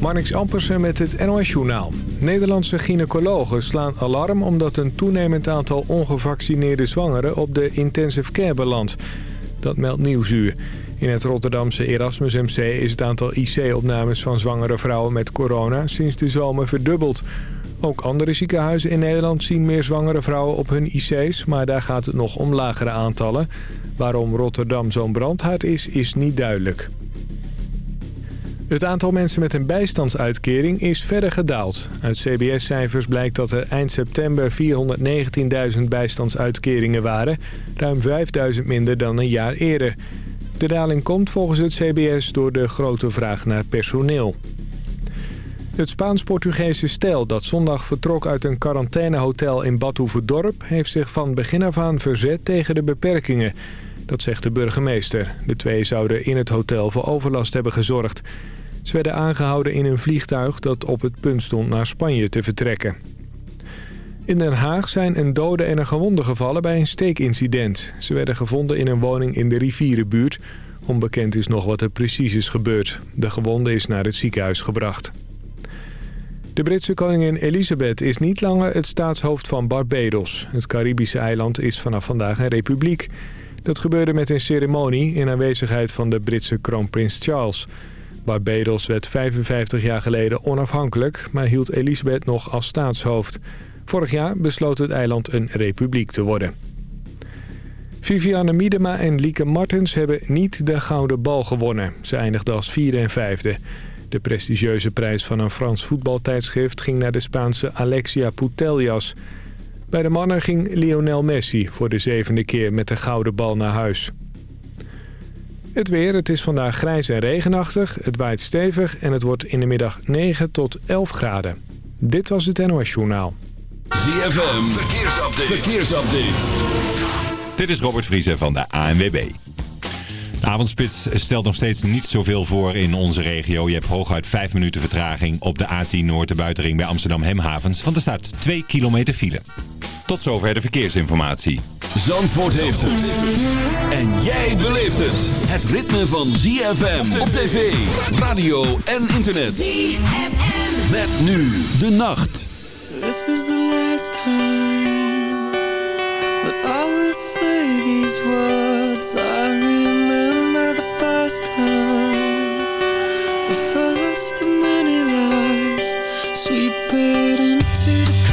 Marnix Ampersen met het NOS Journaal. Nederlandse gynaecologen slaan alarm omdat een toenemend aantal ongevaccineerde zwangeren op de intensive care belandt. Dat meldt Nieuwsuur. In het Rotterdamse Erasmus MC is het aantal IC-opnames van zwangere vrouwen met corona sinds de zomer verdubbeld. Ook andere ziekenhuizen in Nederland zien meer zwangere vrouwen op hun IC's, maar daar gaat het nog om lagere aantallen. Waarom Rotterdam zo'n brandhaard is, is niet duidelijk. Het aantal mensen met een bijstandsuitkering is verder gedaald. Uit CBS-cijfers blijkt dat er eind september 419.000 bijstandsuitkeringen waren. Ruim 5.000 minder dan een jaar eerder. De daling komt volgens het CBS door de grote vraag naar personeel. Het Spaans-Portugese stel dat zondag vertrok uit een quarantainehotel in Badhoevedorp... heeft zich van begin af aan verzet tegen de beperkingen. Dat zegt de burgemeester. De twee zouden in het hotel voor overlast hebben gezorgd. Ze werden aangehouden in een vliegtuig dat op het punt stond naar Spanje te vertrekken. In Den Haag zijn een dode en een gewonde gevallen bij een steekincident. Ze werden gevonden in een woning in de rivierenbuurt. Onbekend is nog wat er precies is gebeurd. De gewonde is naar het ziekenhuis gebracht. De Britse koningin Elizabeth is niet langer het staatshoofd van Barbados. Het Caribische eiland is vanaf vandaag een republiek. Dat gebeurde met een ceremonie in aanwezigheid van de Britse kroonprins Charles. Barbados werd 55 jaar geleden onafhankelijk, maar hield Elisabeth nog als staatshoofd. Vorig jaar besloot het eiland een republiek te worden. Viviane Miedema en Lieke Martens hebben niet de gouden bal gewonnen. Ze eindigden als vierde en vijfde. De prestigieuze prijs van een Frans voetbaltijdschrift ging naar de Spaanse Alexia Putellas. Bij de mannen ging Lionel Messi voor de zevende keer met de gouden bal naar huis. Het weer, het is vandaag grijs en regenachtig, het waait stevig en het wordt in de middag 9 tot 11 graden. Dit was het NOS Journaal. ZFM, verkeersupdate. verkeersupdate. Dit is Robert Vriezen van de ANWB. De avondspits stelt nog steeds niet zoveel voor in onze regio. Je hebt hooguit 5 minuten vertraging op de A10 Noord de buitenring bij Amsterdam Hemhavens. Want er staat 2 kilometer file. Tot zover de verkeersinformatie. Zandvoort heeft het. En jij beleeft het. Het ritme van ZFM op tv, radio en internet. ZFM. Met nu de nacht. This is the last time that I will say these words. I remember the first time, the first of many lies, sweep it into the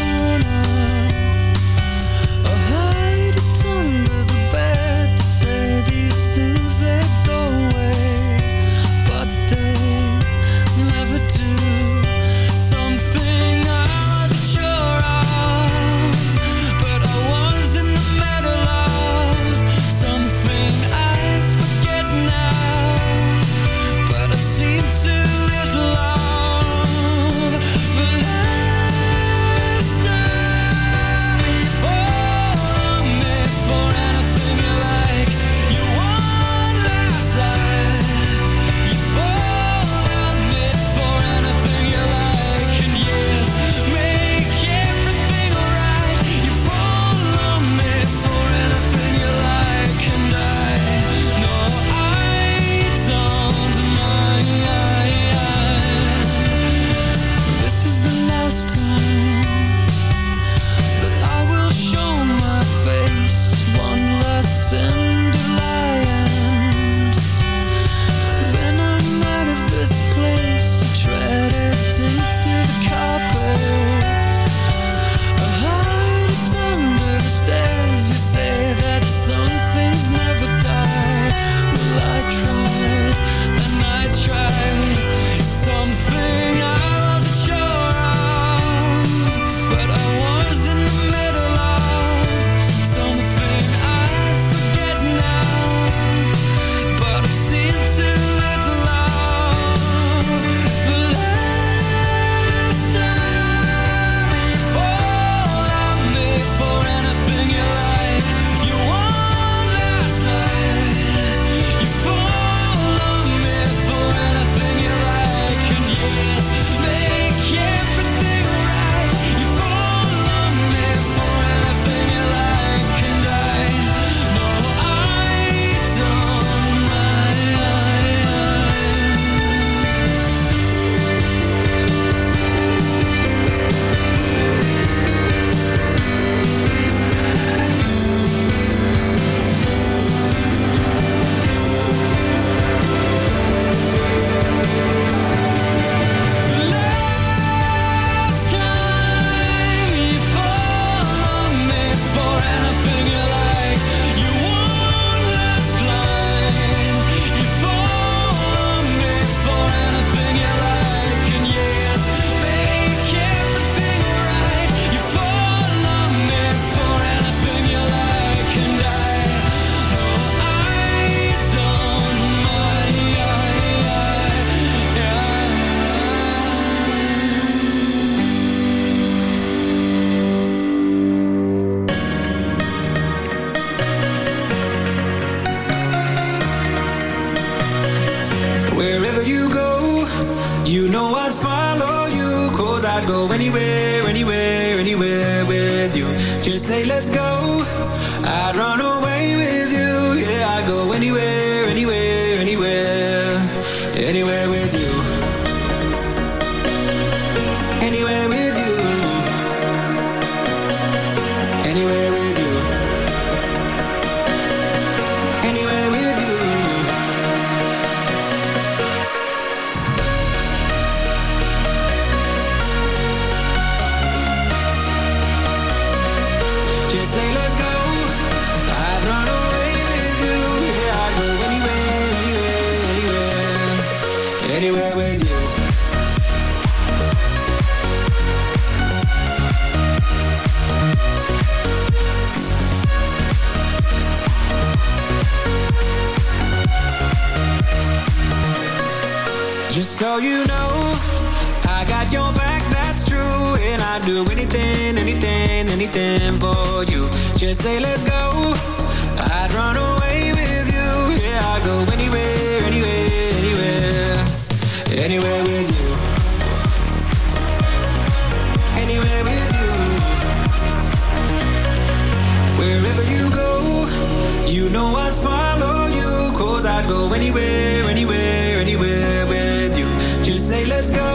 let's go.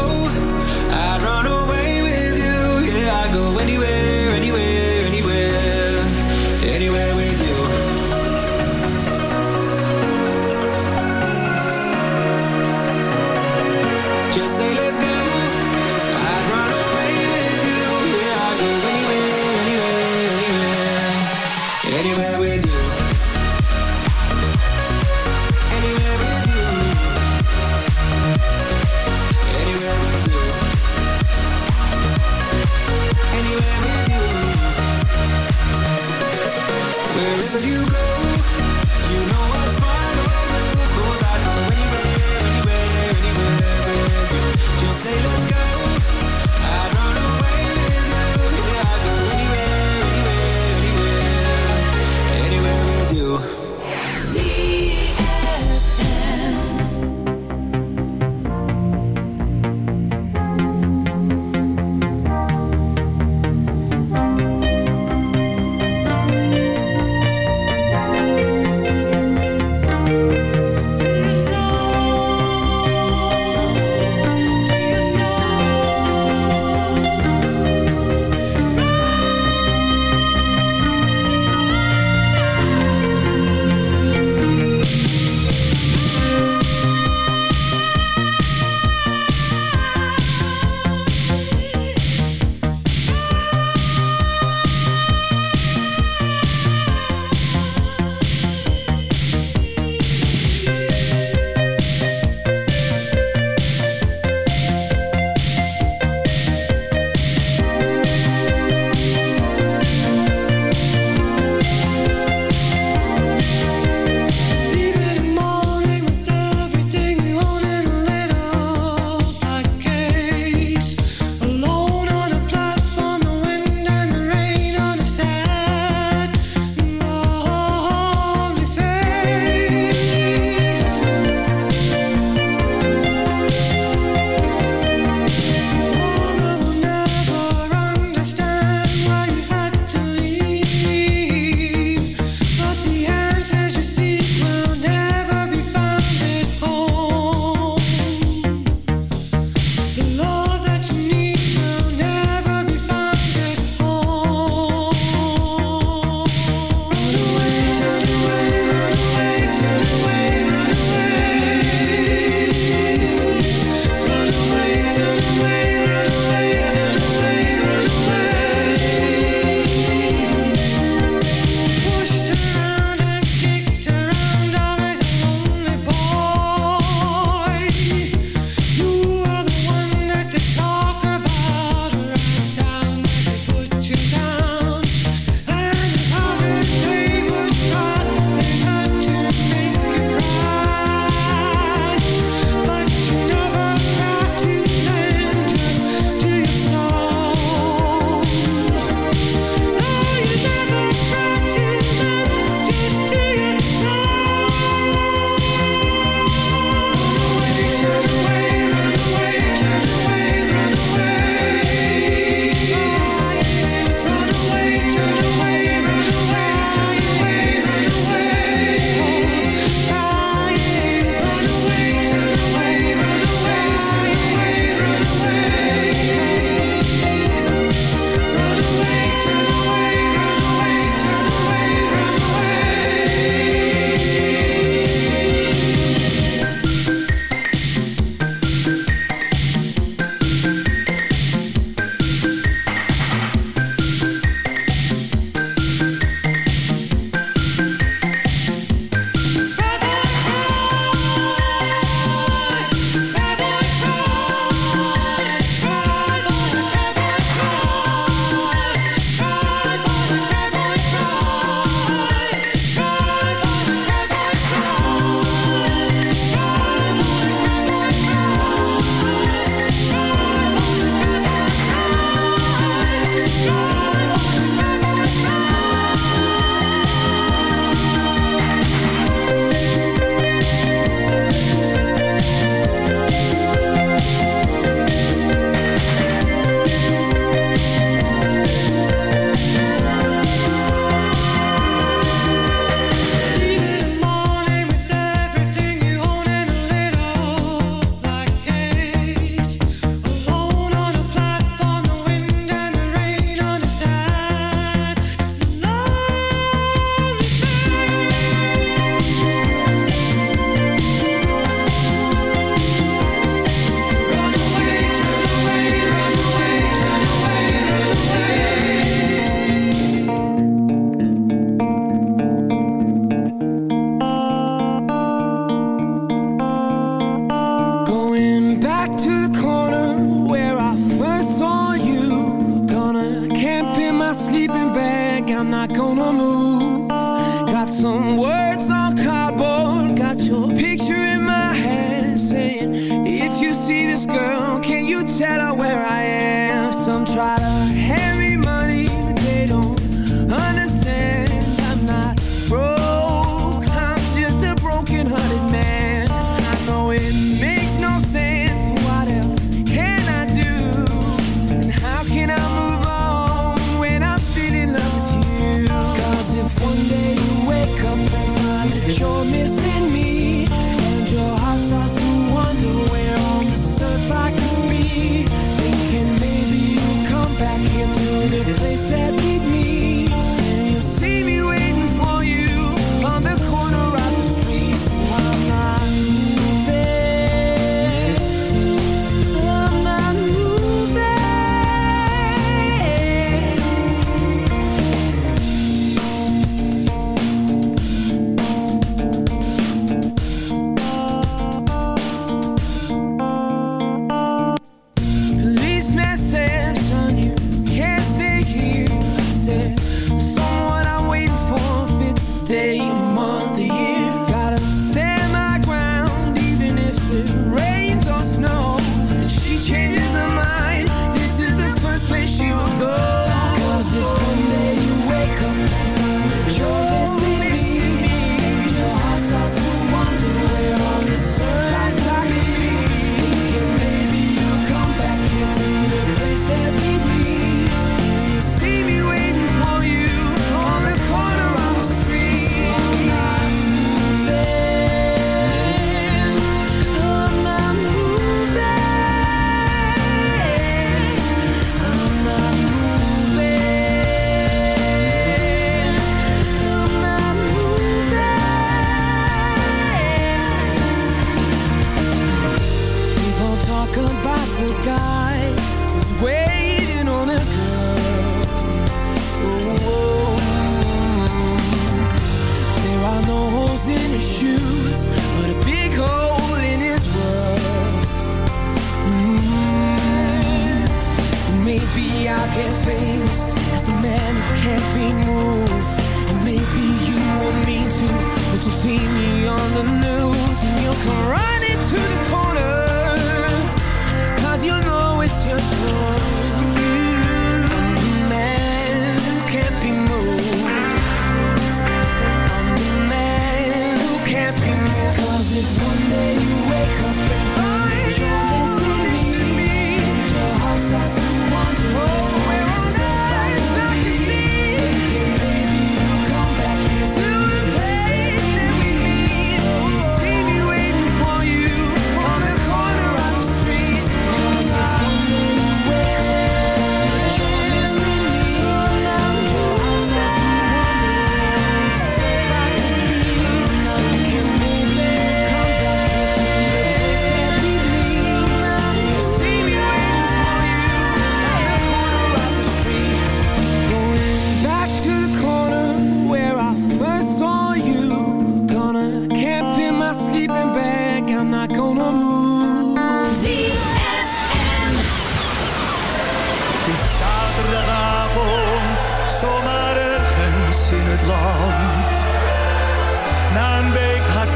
someone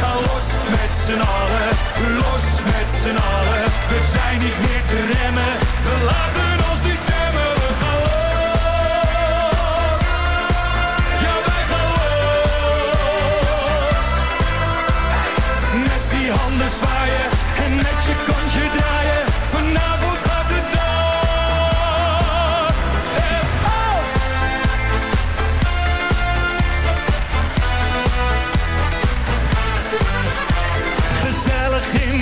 ga los met z'n allen, los met z'n allen. We zijn niet meer te remmen, we laten ons niet temmen We gaan los, ja wij gaan los. Met die handen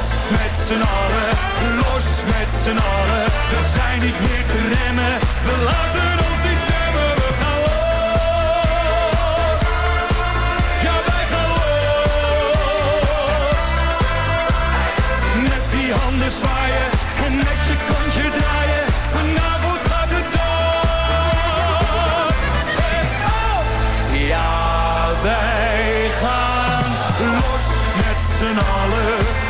Los met z'n allen, los met z'n allen. We zijn niet meer te remmen, we laten ons niet remmen. We gaan los, ja wij gaan los. Met die handen zwaaien en met je kontje draaien. Vanavond gaat het door. Ja wij gaan los met z'n allen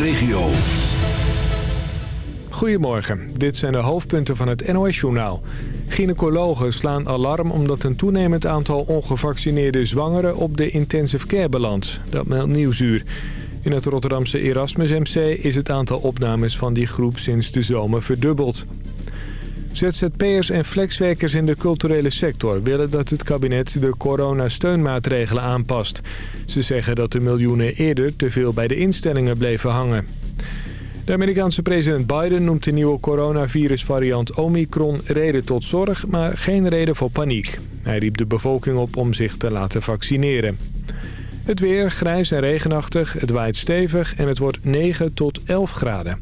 regio. Goedemorgen, dit zijn de hoofdpunten van het NOS-journaal. Gynaecologen slaan alarm omdat een toenemend aantal ongevaccineerde zwangeren op de intensive care belandt. Dat meldt Nieuwsuur. In het Rotterdamse Erasmus MC is het aantal opnames van die groep sinds de zomer verdubbeld. ZZP'ers en flexwerkers in de culturele sector willen dat het kabinet de coronasteunmaatregelen aanpast. Ze zeggen dat de miljoenen eerder te veel bij de instellingen bleven hangen. De Amerikaanse president Biden noemt de nieuwe coronavirusvariant Omicron reden tot zorg, maar geen reden voor paniek. Hij riep de bevolking op om zich te laten vaccineren. Het weer grijs en regenachtig, het waait stevig en het wordt 9 tot 11 graden.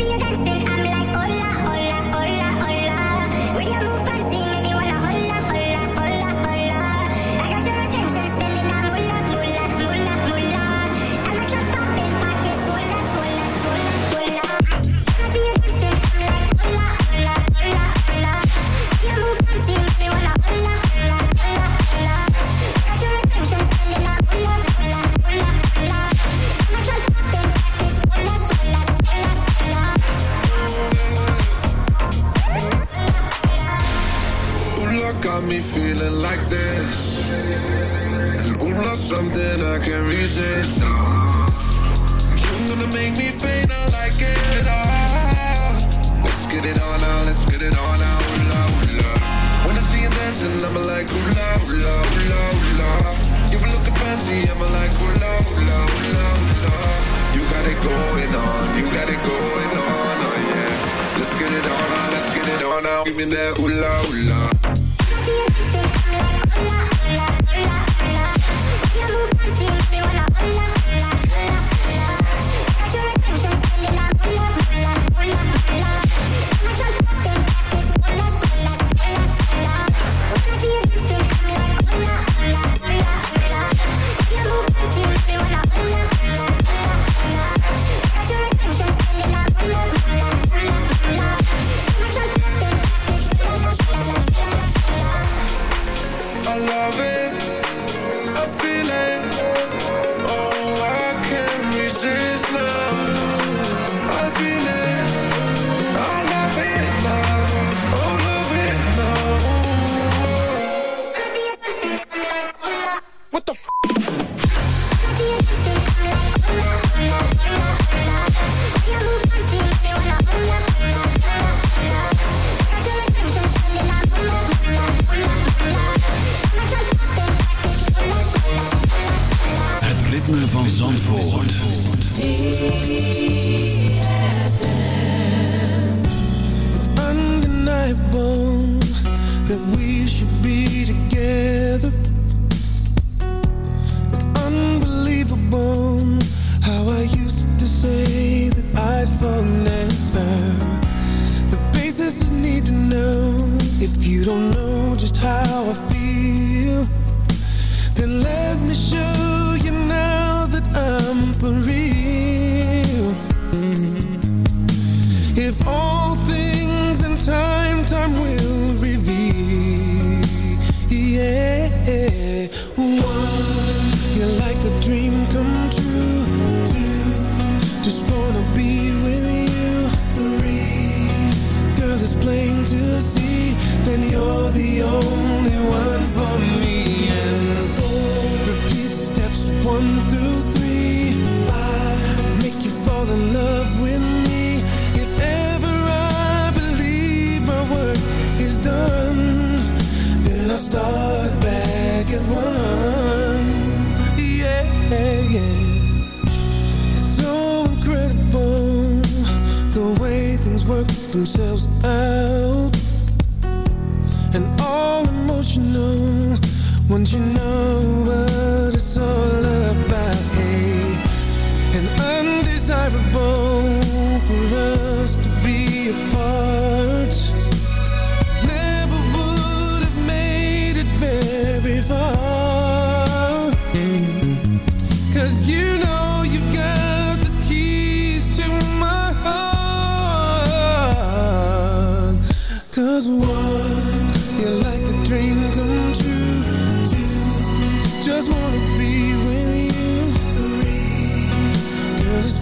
feel that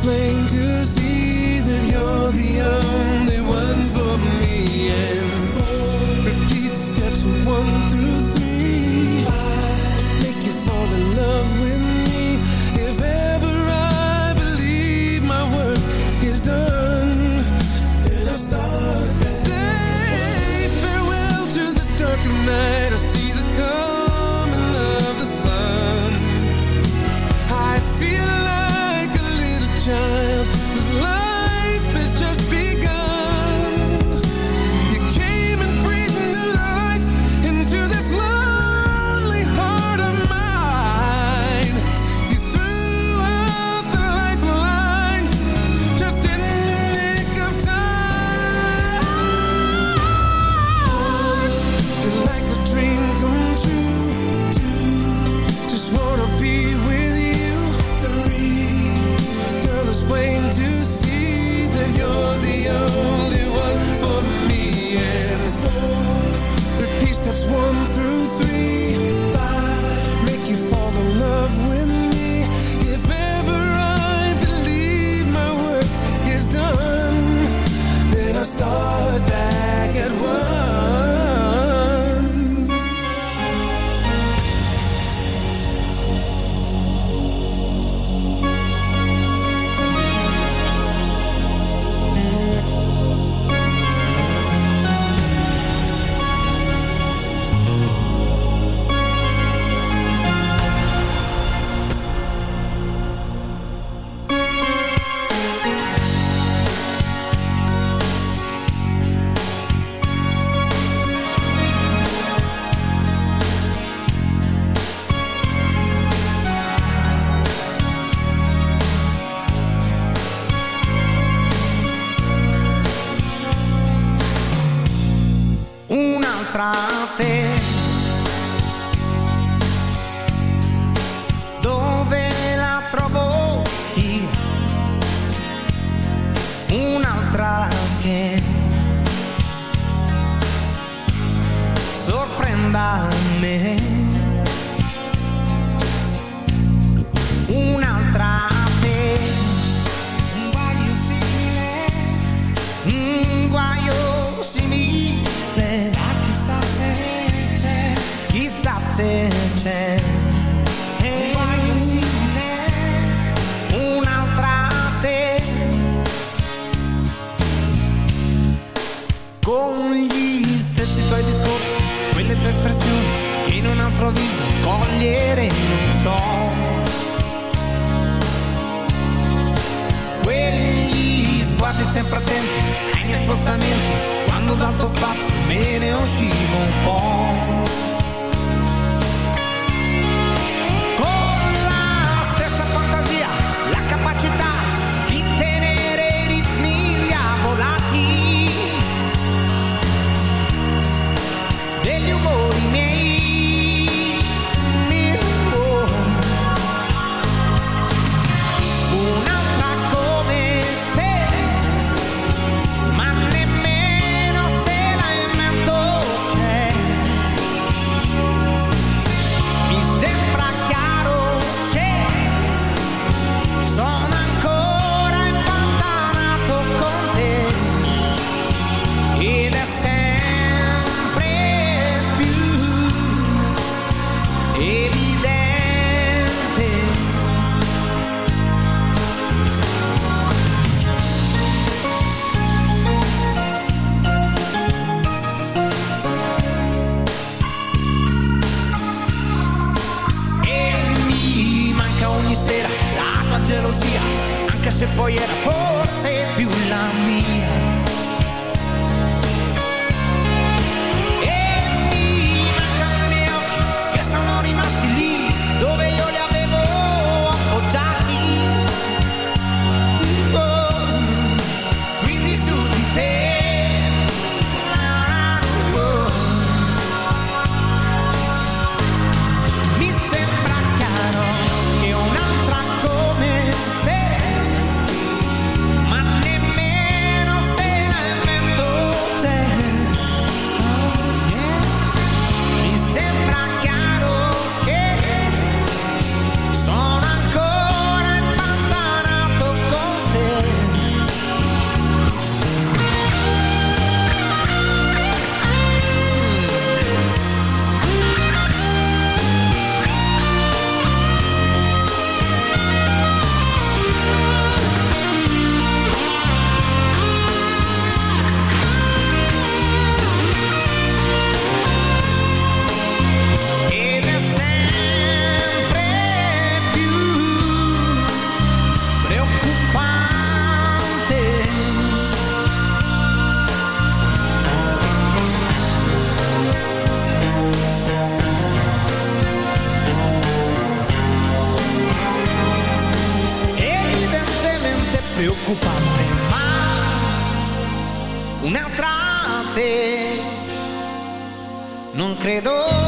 plain to see credo.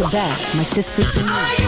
Got your back, my sisters and me.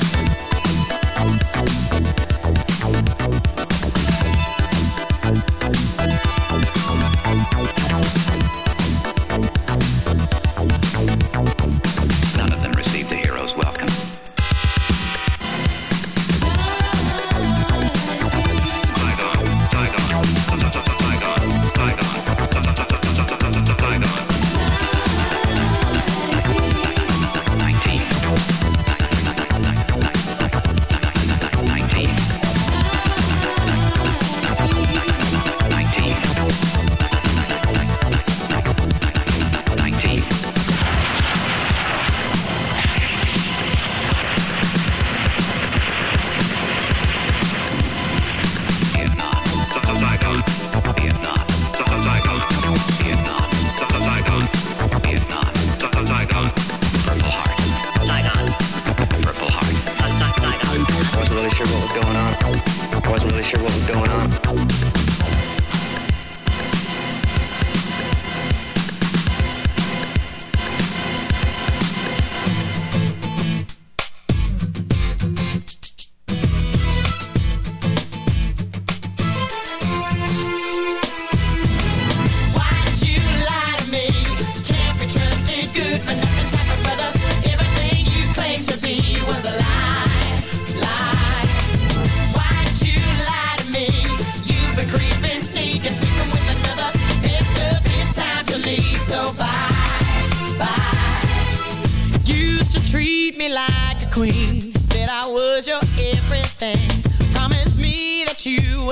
The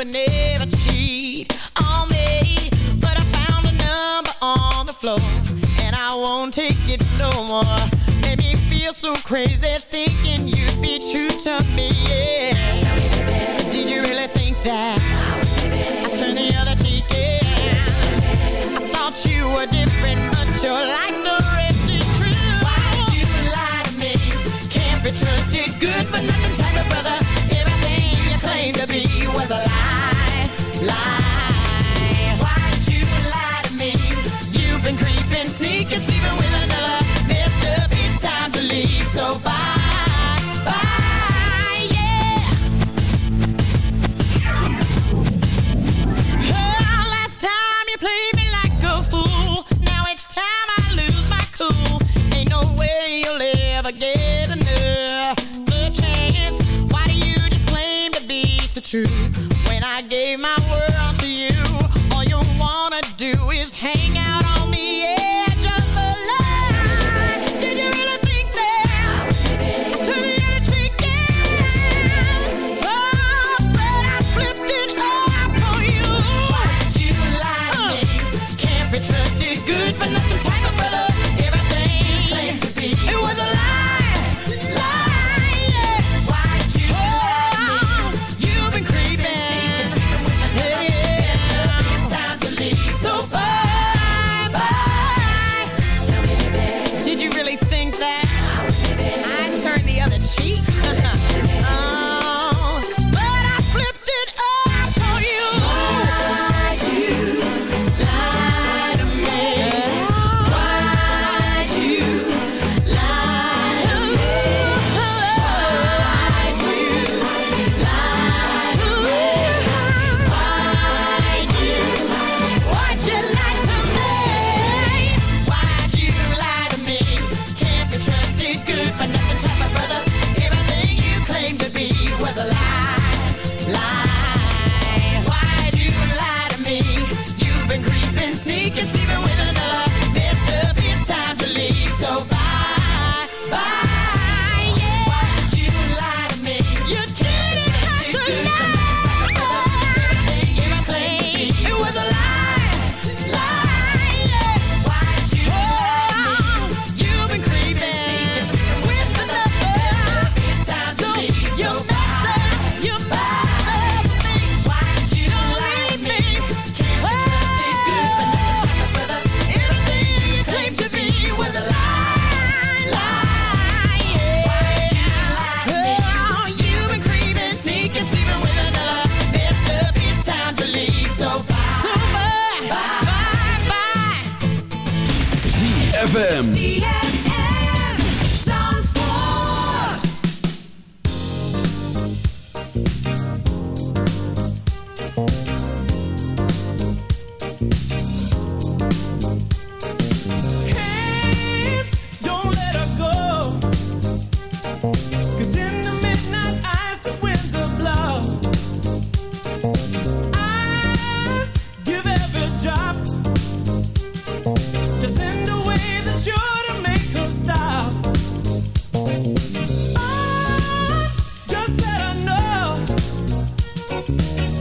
would never cheat on me. But I found a number on the floor, and I won't take it no more. Made me feel so crazy thinking you'd be true to me. Yeah. Did you really think that I turned the other cheek? Yeah. I thought you were different, but you're like. me was a lie, lie. Why'd you lie to me? You've been creeping, sneaking, even with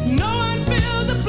No one feels the